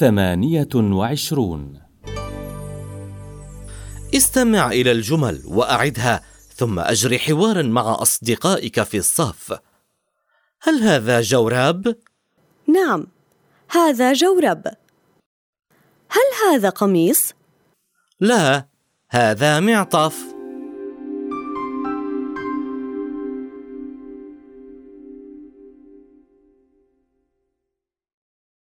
ثمانية وعشرون. استمع إلى الجمل وأعدها ثم أجري حوارا مع أصدقائك في الصف. هل هذا جوراب؟ نعم هذا جورب هل هذا قميص؟ لا هذا معطف.